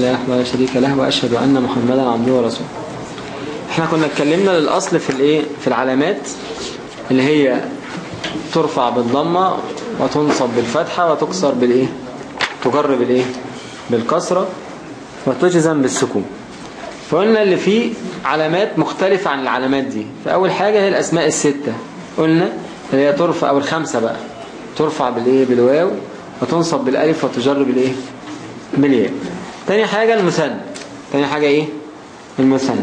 لا ولا شريك له وأشهد أن محمدا عبده ورسوله. إحنا كنا اتكلمنا للأصل في الإيه؟ في العلامات اللي هي ترفع بالضمة وتنصب بالفتحة وتكسر بالإيه؟ تجر بالإيه؟ بالكسرة وتجزم بالسكون. فقلنا اللي فيه علامات مختلفة عن العلامات دي. فأول حاجة هي الأسماء الستة. قلنا اللي هي ترفع أو الخمسة بقى. ترفع بالإيه؟ بالواو وتنصب بالألف وتجر بالإيه؟ بالياء. تاني حاجة المثنى. تاني حاجة إيه؟ المثنى.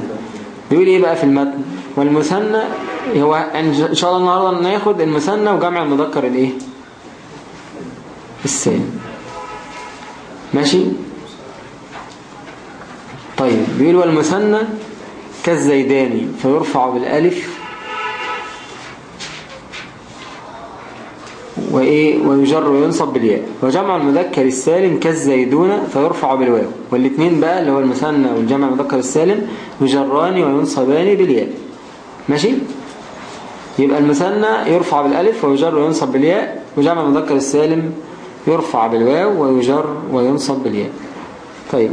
بيقول إيه بقى في المتن؟ والمثنى هو إن شاء الله النهاردة ناخد المثنى وجمع المذكر الإيه؟ السالم ماشي؟ طيب بيقول والمثنى كالزيداني فيرفع بالألف وإيه ويجر وينصب بالياء. وجمع المذكر السالم كالزيدون فيرفع بالواو. والاثنين بقى اللي هو المثنى والجمع المذكر السالم يجران وينصبان بالياء. ماشي؟ يبقى المثنى يرفع بالألف ويجر وينصب بالياء وجمع المذكر السالم يرفع بالواو ويجر وينصب بالياء. طيب.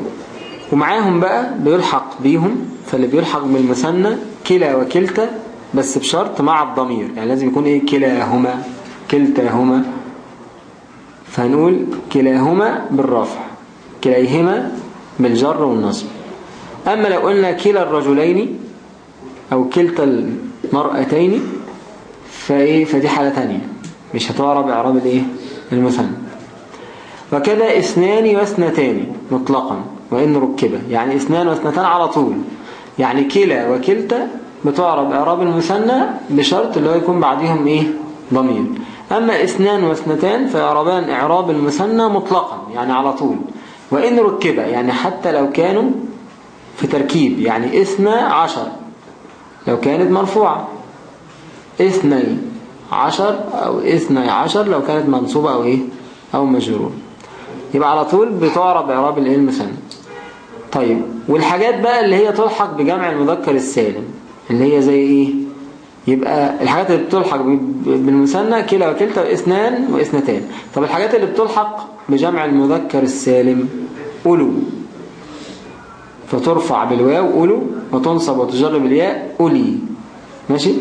ومعاهم بقى بيلحق بيهم فاللي بيلحق بالمثنى كلا وكلتا بس بشرط مع الضمير. يعني لازم يكون إيه؟ كلاهما. كلتاهما فهنقول كلاهما بالرفع كليهما بالجر والنصب. أما لو قلنا كلا الرجلين أو كلتا المرأتين فإيه؟ فدي حالة تانية مش هتعرب إعراب الإيه؟ المثنى. وكذا اثنان واثنتان مطلقا وإن ركبة يعني اثنان واثنتان على طول. يعني كلا وكلتا بتعرب إعراب المثنى بشرط اللي هو يكون بعدهم إيه؟ ضمير. أما اثنان واثنتان فيعربان إعراب المثنى مطلقا يعني على طول. وإن ركب يعني حتى لو كانوا في تركيب يعني اثنى عشر لو كانت مرفوعة. اثني عشر أو اثني عشر لو كانت منصوبة أو إيه؟ أو مجرور. يبقى على طول بتعرب إعراب المثنى. طيب والحاجات بقى اللي هي تلحق بجمع المذكر السالم اللي هي زي إيه؟ يبقى الحاجات اللي بتلحق بالمثنى كلا وكلتا اثنان واثنتان طب الحاجات اللي بتلحق بجمع المذكر السالم. أولو فترفع بالواو أولو وتنصب وتجر بالياء أولي ماشي؟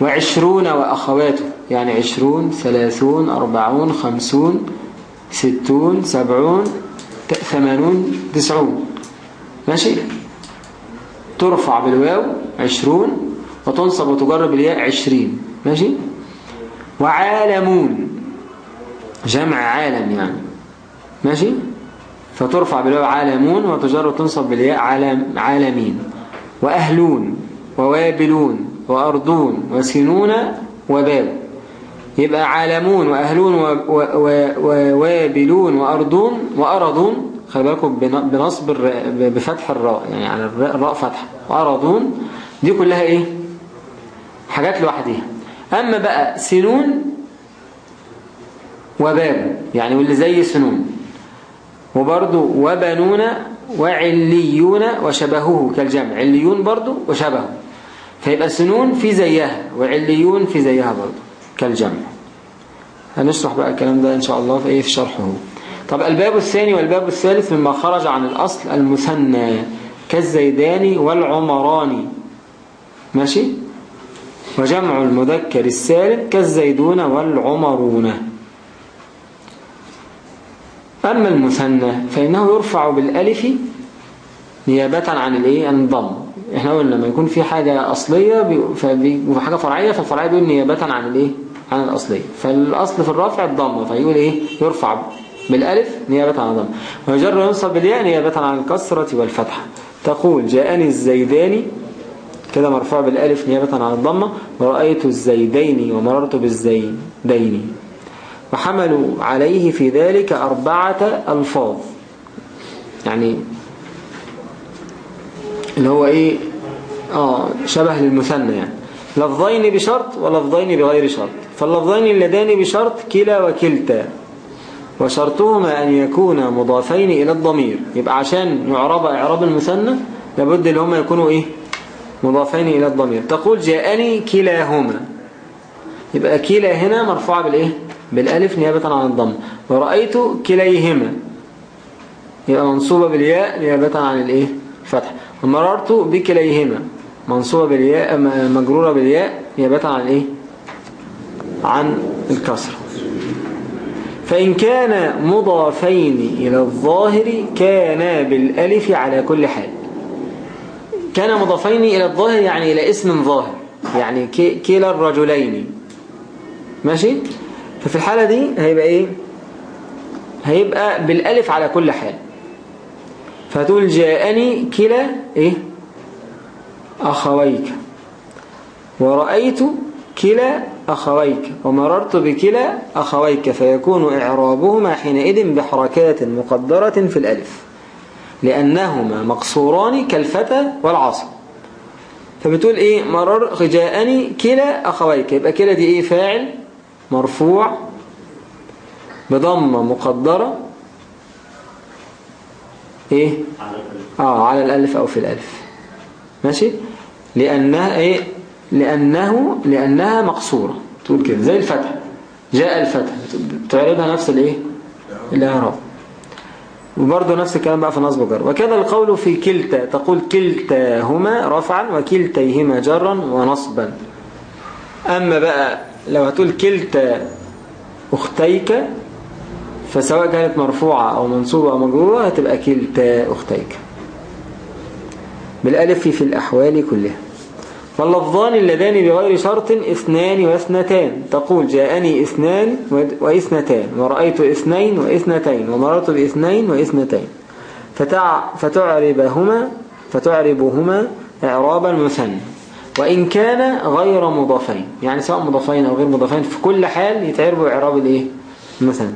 وعشرون وأخواته يعني عشرون ثلاثون أربعون خمسون ستون سبعون ثمانون تسعون. ماشي؟ ترفع بالواو عشرون. وتنصب وتجر بالياء عشرين. ماشي؟ وعالمون. جمع عالم يعني. ماشي؟ فترفع بالواو عالمون وتجر وتنصب بالياء عالم عالمين. وأهلون ووابلون وأرضون وسنون وباب. يبقى عالمون وأهلون ووابلون وأرضون وأرضون. خلي بالكم بنصب بفتح الراء. يعني على الراء فتح وأرضون. دي كلها إيه؟ حاجات لوحدها أما بقى سنون وباب يعني واللي زي سنون. وبرضو وبنون وعليون وشبهه كالجمع. عليون برضو وشبهه. فيبقى سنون في زيها وعليون في زيها برضو كالجمع. هنشرح بقى الكلام ده إن شاء الله في إيه؟ في شرحه. طب الباب الثاني والباب الثالث مما خرج عن الأصل المثنى كالزيدان والعمران. ماشي؟ وجمع المذكر السالم كالزيدون والعمرون. أما المثنى فإنه يرفع بالألف نيابة عن الإيه؟ الضم. إحنا قلنا لما يكون في حاجة أصلية وحاجة فرعية فالفرعية بيقول نيابة عن الإيه؟ عن الأصلية. فالأصل في الرفع الضم فيقول إيه؟ يرفع بالألف نيابة عن الضم. ويجر وينصب بالياء نيابة عن الكسرة والفتحة. تقول جاءني الزيداني كده مرفوع بالالف نيابة عن الضمة. ورأيت الزيدين ومررت بالزيدين. وحملوا عليه في ذلك أربعة ألفاظ. يعني اللي هو إيه؟ آه شبه للمثنى يعني. لفظين بشرط ولفظين بغير شرط. فاللفظين اللذان بشرط كلا وكلتا. وشرطهما أن يكونا مضافين إلى الضمير. يبقى عشان يعرب إعراب المثنى لابد اللي هما يكونوا إيه؟ مضافين إلى الضمير. تقول جاءني كلاهما. يبقى كلا هنا مرفوعة بالإيه؟ بالألف نيابة عن الضم. ورأيت كليهما. يبقى منصوبة بالياء نيابة عن الإيه؟ الفتح. ومررت بكليهما. منصوبة بالياء مجرورة بالياء نيابة عن الايه عن الكسر. فإن كان مضافين إلى الظاهر كان بالألف على كل حال. كان مضافين إلى الظاهر يعني إلى اسم ظاهر يعني كلا الرجلين. ماشي؟ ففي الحالة دي هيبقى إيه؟ هيبقى بالألف على كل حال. فتقول جاءني كلا إيه؟ أخويك. ورأيت كلا أخويك. ومررت بكلا أخويك. فيكون إعرابهما حينئذ بحركات مقدرة في الألف. لأنهما مقصوران كالفتى والعصا فبتقول إيه؟ مرر جاءني كلا أخويك. يبقى كلا دي إيه؟ فاعل مرفوع بضمة مقدرة. إيه؟ آه على الألف أو في الألف. ماشي؟ لأنها إيه؟ لأنه لأنها مقصورة. تقول كده. زي الفتح. جاء الفتح. تعرضها نفس الإيه؟ الإعراب. وبرضه نفس الكلام بقى في نصب جر وكذا القول في كلتا تقول كلتاهما رفعا وكلتيهما جرا ونصبا. أما بقى لو هتقول كلتا أختيك فسواء كانت مرفوعة أو منصوبة أو مجرورة هتبقى كلتا أختيك. بالألف في الأحوال كلها. فاللفظان اللذان بغير شرط اثنان واثنتان. تقول جاءني اثنان واثنتان ورأيت اثنين واثنتين ومررت باثنين واثنتين. فتع فتعربهما فتعربهما إعرابا مثنى. وإن كان غير مضافين يعني سواء مضافين أو غير مضافين في كل حال يتعربوا إعراب الإيه؟ مثنى.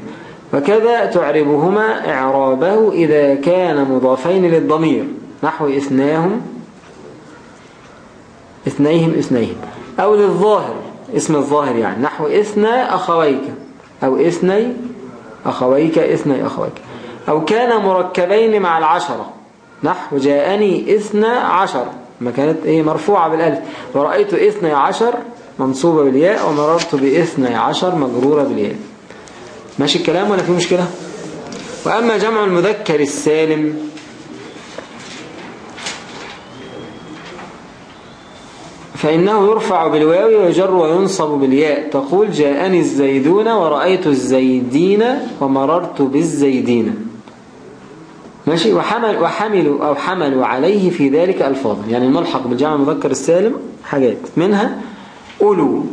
وكذا تعربهما إعرابه إذا كان مضافين للضمير نحو إثناهم اثنيهم اثنيهم. أو للظاهر اسم الظاهر يعني. نحو اثنى أخويك. أو اثني أخويك اثني أخويك. أو كان مركبين مع العشرة. نحو جاءني اثنى عشر. ما كانت إيه مرفوعة بالألف. ورأيت اثني عشر منصوبة بالياء ومررت باثني عشر مجرورة بالياء. ماشي الكلام ولا في مشكلة؟ وأما جمع المذكر السالم فإنه يرفع بالواو ويجر وينصب بالياء. تقول جاءني الزيدون ورأيت الزيدين ومررت بالزيدين. ماشي؟ وحمل وحملوا أو حملوا عليه في ذلك ألفاظ يعني الملحق بالجمع المذكر السالم حاجات. منها أولو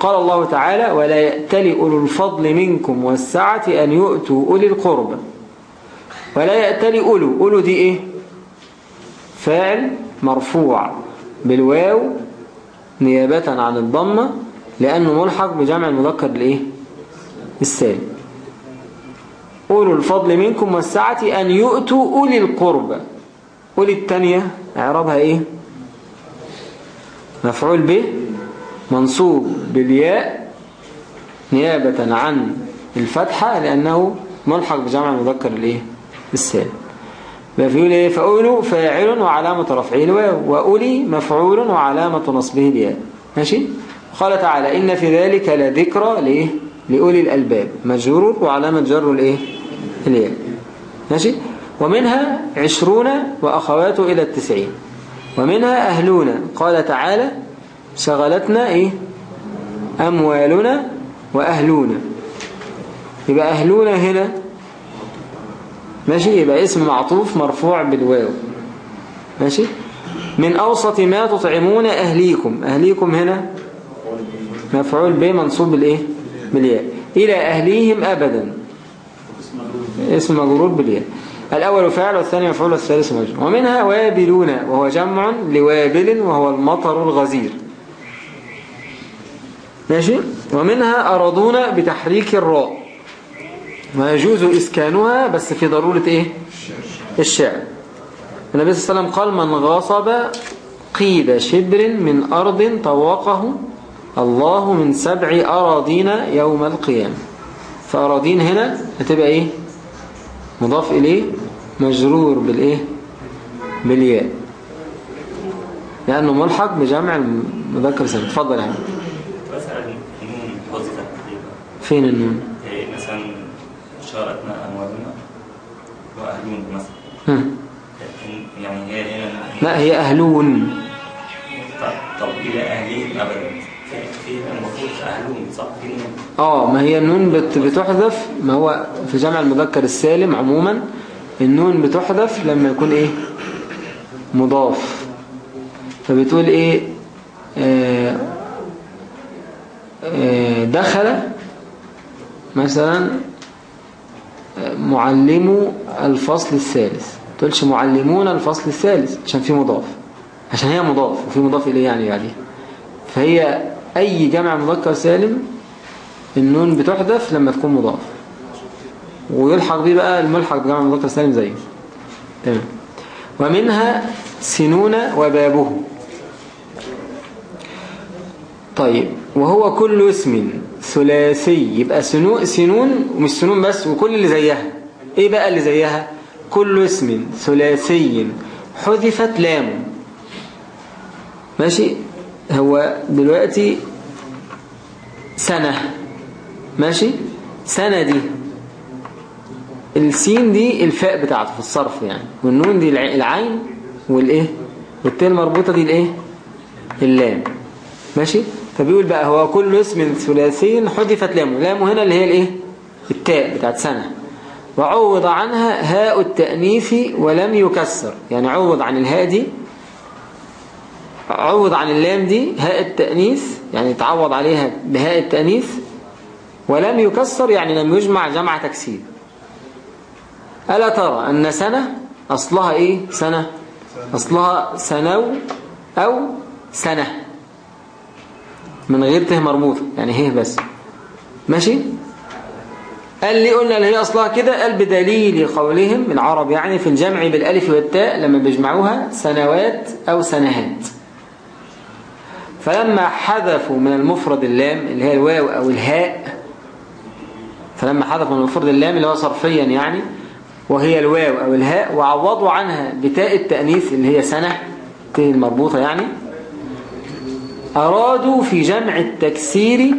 قال الله تعالى ولا يأتلي أولو الفضل منكم والسعة أن يؤتوا أولي القربى ولا يأتلي أولو. أولو دي إيه؟ فاعل مرفوع. بالواو نيابة عن الضمة لأنه ملحق بجمع المذكر الإيه السالم أولو الفضل منكم والسعة أن يؤتوا أولي القربى أولي التانية إعرابها إيه؟ مفعول به منصوب بالياء نيابة عن الفتحة لأنه ملحق بجمع المذكر الإيه السالم فيقول إيه؟ فأولو فاعل وعلامة رفعه الواو وأولي مفعول وعلامة نصبه الياء. ماشي؟ قال تعالى إن في ذلك لذكرى لإيه؟ لأولي الألباب. مجرور وعلامة جر الإيه؟ الياء. ماشي؟ ومنها عشرون وأخواته إلى التسعين. ومنها أهلون. قال تعالى شغلتنا إيه؟ أموالنا وأهلون يبقى أهلون هنا ماشي؟ يبقى اسم معطوف مرفوع بالواو. ماشي؟ من أوسط ما تطعمون أهليكم. أهليكم هنا مفعول به منصوب بالإيه؟ بالياء. إلى أهليهم أبدا. اسم مجرور بالياء. الأول فاعل والثاني مفعول والثالث مجرور. ومنها وابلون وهو جمع لوابل وهو المطر الغزير. ماشي؟ ومنها أرضون بتحريك الراء. ويجوز إسكانها بس في ضرورة إيه؟ الشعر. النبي صلى الله عليه وسلم قال من غصب قيد شبر من أرض طوقه الله من سبع أراضين يوم القيامة. فأراضين هنا هتبقى إيه؟ مضاف إليه مجرور بالإيه؟ بالياء. لأنه ملحق بجمع المذكر سنة. تفضل يا فين النون؟ وأهلون مثلا. يعني هي هنا لا هي أهلون. طب- طب إلى أهلين أبدا. أهلون آه ما هي النون بت بتحذف ما هو في جمع المذكر السالم عموما النون بتحذف لما يكون إيه؟ مضاف. فبتقول إيه؟ آه آه دخل مثلا معلمو الفصل الثالث. تقولش معلمون الفصل الثالث عشان في مضاف. عشان هي مضاف وفي مضاف إليه يعني بعديها فهي أي جمع مذكر سالم النون بتحذف لما تكون مضاف. ويلحق بيه بقى الملحق بجمع مذكر سالم زيه تمام. ومنها سنون وبابه. طيب وهو كل اسم. ثلاثي يبقى سنو سنون ومش سنون بس وكل اللي زيها. إيه بقى اللي زيها؟ كل اسم ثلاثي. حذفت لامه ماشي؟ هو دلوقتي سنة. ماشي؟ سنة دي. السين دي الفاء بتاعته في الصرف يعني. والنون دي الع- العين والإيه؟ والتاء المربوطة دي الإيه؟ اللام. ماشي؟ فبيقول بقى هو كل اسم ثلاثي حذفت لامه. لامه هنا اللي هي الايه؟ التاء بتاعت سنة. وعوض عنها هاء التأنيث ولم يكسر. يعني عوض عن الهاء دي عوض عن اللام دي هاء التأنيث يعني تعوض عليها بهاء التأنيث ولم يكسر يعني لم يجمع جمع تكسير. ألا ترى أن سنة أصلها إيه؟ سنة. أصلها سنو أو سنة. من غير ته مربوطة يعني هي بس. ماشي؟ قال لي قلنا اللي هي أصلها كده قال بدليل قولهم العرب يعني في الجمع بالألف والتاء لما بيجمعوها سنوات أو سنهات. فلما حذفوا من المفرد اللام اللي هي الواو أو الهاء فلما حذفوا من المفرد اللام اللي هو صرفيا يعني وهي الواو أو الهاء وعوضوا عنها بتاء التأنيث اللي هي سنة تاء المربوطة يعني أرادوا في جمع التكسير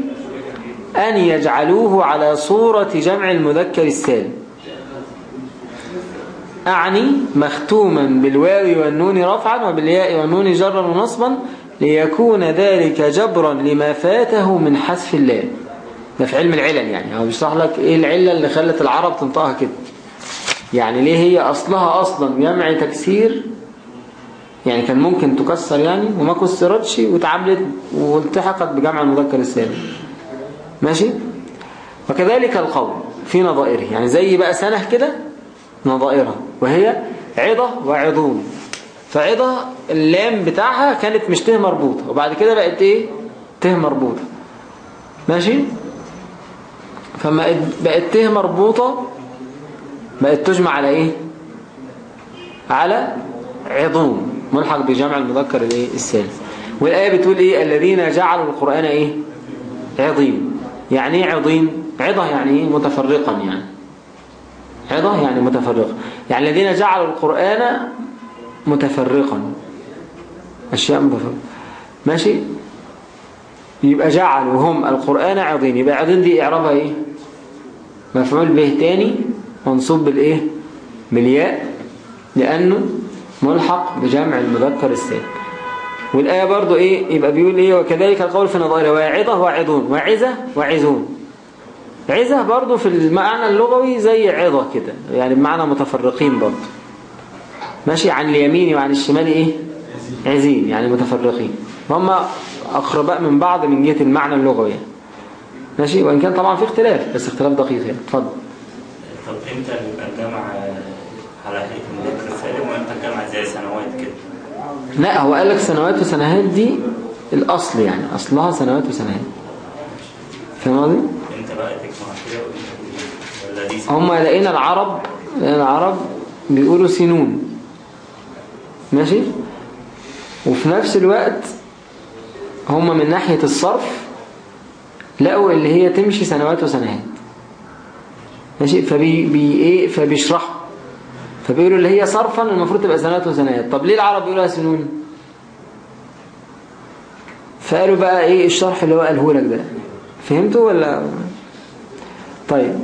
أن يجعلوه على صورة جمع المذكر السالم. أعني مختوما بالواو والنون رفعا وبالياء والنون جرا ونصبا ليكون ذلك جبرا لما فاته من حذف اللام. ده في علم العلل يعني. هو بيشرح لك إيه العلة اللي خلت العرب تنطقها كده. يعني ليه هي أصلها أصلا جمع تكسير يعني كان ممكن تكسر يعني وما كسرتش وتعاملت والتحقت بجمع المذكر السالم ماشي؟ وكذلك القول في نظائره يعني زي بقى سنة كده نظائرها وهي عضة وعضون فعضة اللام بتاعها كانت مش ته مربوطة وبعد كده بقت إيه؟ ته مربوطة. ماشي؟ فما بقت ته مربوطة بقت تجمع على إيه؟ على عضون ملحق بجمع المذكر الايه؟ السالم والآية بتقول إيه؟ الذين جعلوا القرآن إيه؟ عظيم. يعني إيه عظيم؟ عظة يعني إيه؟ متفرقا يعني. عظة يعني متفرقا يعني الذين جعلوا القرآن متفرقا. أشياء متفرقة. ماشي؟ يبقى جعلوا هم القرآن عظيم. يبقى عظيم دي إعرابها إيه؟ مفعول به تاني منصوب بالإيه؟ بالياء. لأنه ملحق بجمع المذكر السالم والآية برضو إيه؟ يبقى بيقول إيه؟ وكذلك القول في نظائره واعظة واعظون. وعزة وعزون عزة برضو في المعنى اللغوي زي عظة كده. يعني بمعنى متفرقين برضو. ماشي؟ عن اليمين وعن الشمال إيه؟ عزين. يعني متفرقين. هم أقرباء من بعض من جهة المعنى اللغوي يعني. ماشي؟ وإن كان طبعا في اختلاف بس اختلاف دقيق يعني. اتفضل. طب إمتى بيبقى الجمع على الجمع زي سنوات كده. لا هو قال لك سنوات وسنوات دي الأصل يعني أصلها سنوات وسنوات. فاهم قصدي؟ إمتى بقى تجمع كده هم لقينا العرب لقينا العرب بيقولوا سنون. ماشي؟ وفي نفس الوقت هم من ناحية الصرف لقوا اللي هي تمشي سنوات وسنوات. ماشي؟ فبي بي إيه؟ فبيشرحوا. فبيقولوا اللي هي صرفا المفروض تبقى سنوات وسنوات طب ليه العرب بيقولوها سنون؟ فقالوا بقى إيه الشرح اللي هو قاله لك ده. فهمتوا ولا؟ طيب.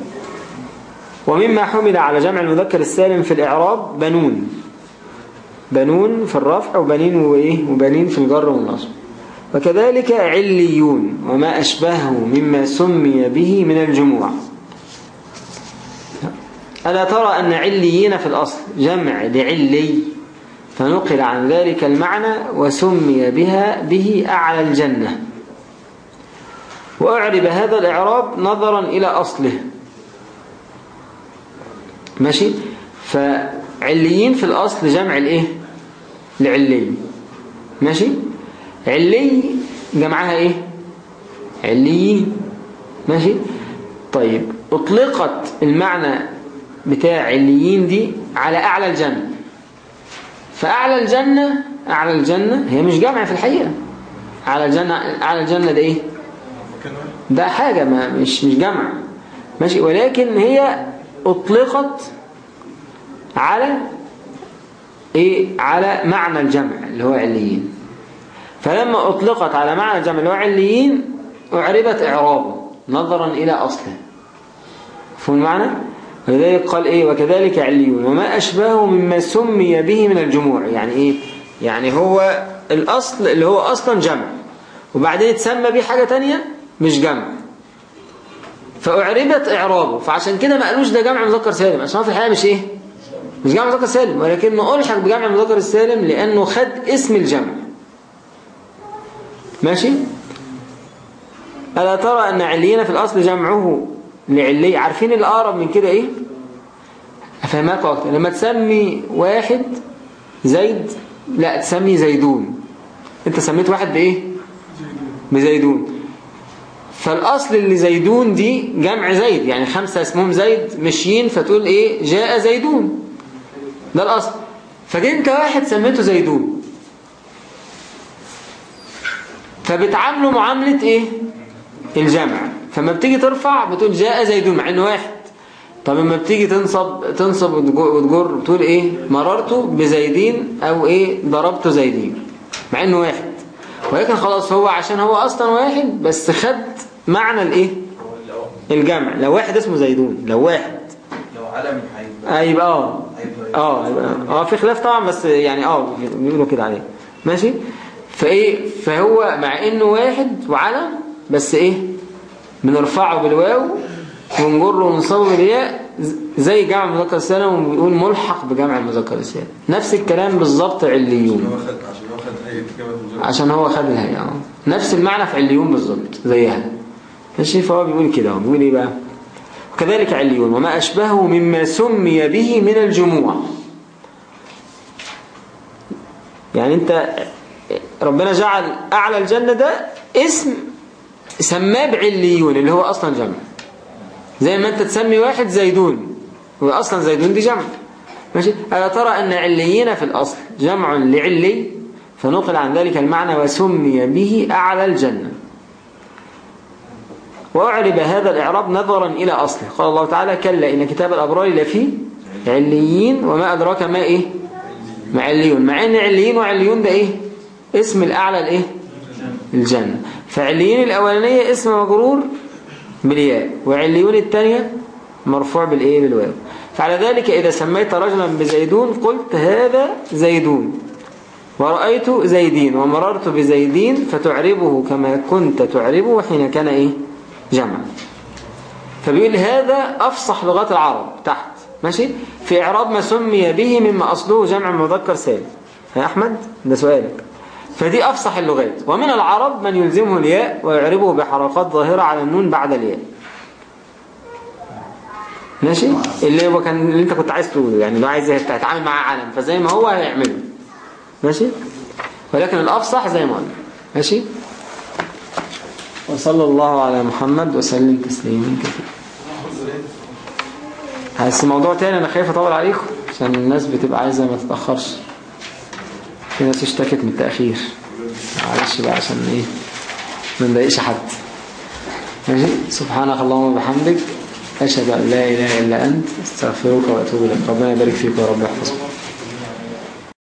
ومما حمل على جمع المذكر السالم في الإعراب بنون. بنون في الرفع وبنين وإيه وبنين في الجر والنصب. وكذلك عليون وما أشبهه مما سمي به من الجموع. ألا ترى أن عليين في الأصل جمع لعلي؟ فنقل عن ذلك المعنى وسمي بها به أعلى الجنة. وأعرب هذا الإعراب نظرا إلى أصله. ماشي؟ فعليين في الأصل جمع الإيه؟ لعلي. ماشي؟ علي جمعها إيه؟ عليين ماشي؟ طيب أطلقت المعنى بتاع عليين دي على أعلى الجنة. فأعلى الجنة أعلى الجنة هي مش جمع في الحقيقة. أعلى الجنة أعلى الجنة ده إيه؟ ده حاجة ما مش مش جمع ماشي. ولكن هي أطلقت على إيه؟ على معنى الجمع اللي هو عليين. فلما أطلقت على معنى الجمع اللي هو عليين أعربت إعرابه نظرا إلى أصله. فهم المعنى؟ ولذلك قال إيه وكذلك عليون. وما أشبهه مما سمي به من الجموع. يعني إيه؟ يعني هو الأصل اللي هو أصلا جمع. وبعدين تسمى به حاجة تانية؟ مش جمع. فأعربت إعرابه. فعشان كده ما قالوش ده جمع مذكر سالم. عشان في الحقيقة مش إيه؟ مش جمع مذكر سالم. ولكنه ألحق بجمع مذكر السالم لأنه خد اسم الجمع. ماشي؟ ألا ترى أن عليين في الأصل جمعه لعلي عارفين الأقرب من كده إيه؟ أفهمك أكتر. لما تسمي واحد زيد لا تسمي زيدون. أنت سميت واحد بإيه؟ بزيدون. فالأصل اللي زيدون دي جمع زيد يعني خمسة اسمهم زيد مشيين فتقول إيه؟ جاء زيدون. ده الأصل. فجي أنت واحد سميته زيدون. فبتعامله معاملة إيه؟ الجمع. فما بتيجي ترفع بتقول جاء زيدون مع انه واحد. طب لما بتيجي تنصب تنصب وتجر بتقول إيه؟ مررت بزيدين أو إيه؟ ضربت زيدين. مع انه واحد. ولكن خلاص هو عشان هو أصلا واحد بس خد معنى الإيه؟ الجمع. لو واحد اسمه زيدون لو واحد. لو علم هيبقى أيوه آه. آه آه. في خلاف طبعا بس يعني آه بيقولوا كده عليه. ماشي؟ فإيه؟ فهو مع إنه واحد وعلم بس إيه؟ بنرفعه بالواو ونجره ونصوب بالياء ز- زي جمع المذكر السالم وبيقول ملحق بجمع المذكر السالم نفس الكلام بالظبط عليون. عشان هو خد الهيئة آه. نفس المعنى في عليون بالظبط زيها. ماشي؟ فهو بيقول كده بيقول إيه بقى؟ وكذلك عليون وما أشبهه مما سمي به من الجموع. يعني أنت ربنا جعل أعلى الجنة ده اسم سماه بعليون اللي هو أصلا جمع. زي ما أنت تسمي واحد زيدون. هو أصلا زيدون دي جمع. ماشي؟ ألا ترى أن عليين في الأصل جمع لعلي؟ فنقل عن ذلك المعنى وسمي به أعلى الجنة. وأعرب هذا الإعراب نظرا إلى أصله. قال الله تعالى كلا إن كتاب الأبرار لفي عليين وما أدراك ما إيه؟ مع عليون. مع إن عليين وعليون ده إيه؟ اسم الأعلى الإيه؟ الجنة. فعليين الأولانية اسم مجرور بالياء وعليون الثانية مرفوع بالإيه؟ بالواو. فعلى ذلك إذا سميت رجلا بزيدون قلت هذا زيدون. ورأيت زيدين ومررت بزيدين فتعربه كما كنت تعربه حين كان إيه؟ جمع فبيقول هذا أفصح لغات العرب تحت. ماشي؟ في إعراب ما سمي به مما أصله جمع مذكر سالم. يا أحمد ده سؤالك. فدي أفصح اللغات. ومن العرب من يلزمه الياء ويعربه بحركات ظاهرة على النون بعد الياء. ماشي؟ اللي هو كان اللي انت كنت عايز تقوله. يعني لو عايز تتعامل مع علم فزي ما هو هيعمله. ماشي؟ ولكن الأفصح زي ما قلنا. ماشي؟ وصلى الله على محمد وسلم تسليما كثيرا. بس موضوع تاني أنا خايف أطول عليكم عشان الناس بتبقى عايزة ما تتأخرش. في ناس اشتكت من التأخير. معلش بقى عشان إيه؟ ما نضايقش حد. ماشي؟ سبحانك اللهم وبحمدك أشهد أن لا إله إلا أنت أستغفرك وأتوب إليك. ربنا يبارك فيك ورب يحفظك